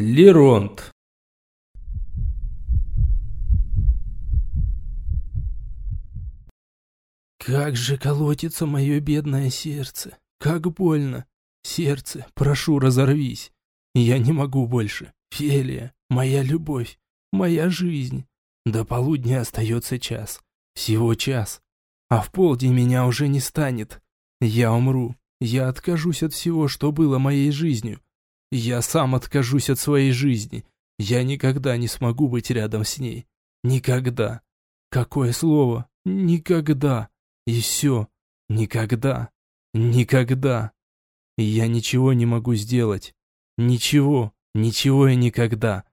Леронт. Как же колотится мое бедное сердце. Как больно. Сердце, прошу, разорвись. Я не могу больше. Фелия, моя любовь, моя жизнь. До полудня остается час. Всего час. А в полдень меня уже не станет. Я умру. Я откажусь от всего, что было моей жизнью. Я сам откажусь от своей жизни. Я никогда не смогу быть рядом с ней. Никогда. Какое слово? Никогда. И все. Никогда. Никогда. Я ничего не могу сделать. Ничего. Ничего и никогда.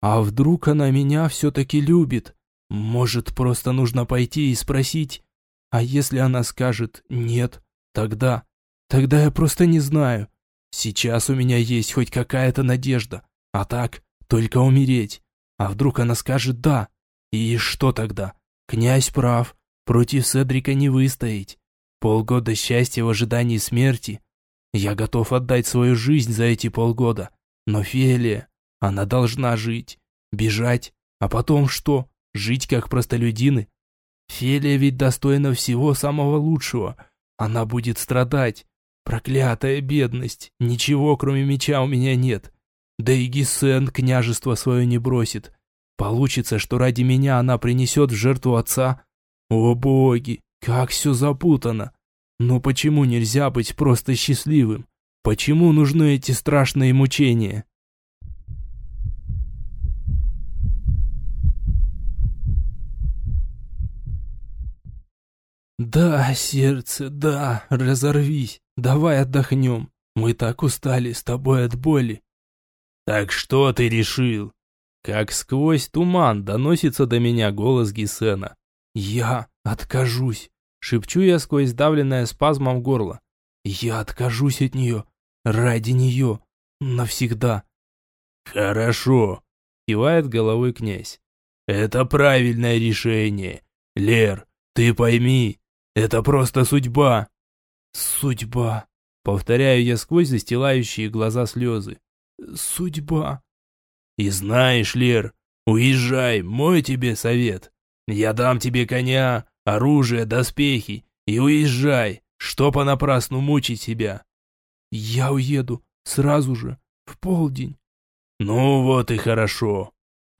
А вдруг она меня все-таки любит? Может, просто нужно пойти и спросить? А если она скажет «нет», тогда... Тогда я просто не знаю. Сейчас у меня есть хоть какая-то надежда. А так, только умереть. А вдруг она скажет «да». И что тогда? Князь прав. Против Седрика не выстоять. Полгода счастья в ожидании смерти. Я готов отдать свою жизнь за эти полгода. Но Фелия, она должна жить. Бежать. А потом что? Жить как простолюдины? Фелия ведь достойна всего самого лучшего. Она будет страдать. Проклятая бедность. Ничего, кроме меча, у меня нет. Да и Гиссен княжество свое не бросит. Получится, что ради меня она принесет в жертву отца. О боги, как все запутано. Но почему нельзя быть просто счастливым? Почему нужны эти страшные мучения? Да, сердце, да, разорвись. Давай отдохнем. Мы так устали с тобой от боли. Так что ты решил? Как сквозь туман доносится до меня голос Гисена. Я откажусь. Шепчу я сквозь давленное спазмом горло. Я откажусь от нее. Ради нее. Навсегда. Хорошо. Кивает головой князь. Это правильное решение. Лер, ты пойми, это просто судьба. Судьба. Повторяю я сквозь застилающие глаза слезы. Судьба. И знаешь, Лер, уезжай, мой тебе совет. Я дам тебе коня, оружие, доспехи, и уезжай, что понапрасну мучить себя. Я уеду, сразу же, в полдень. Ну вот и хорошо.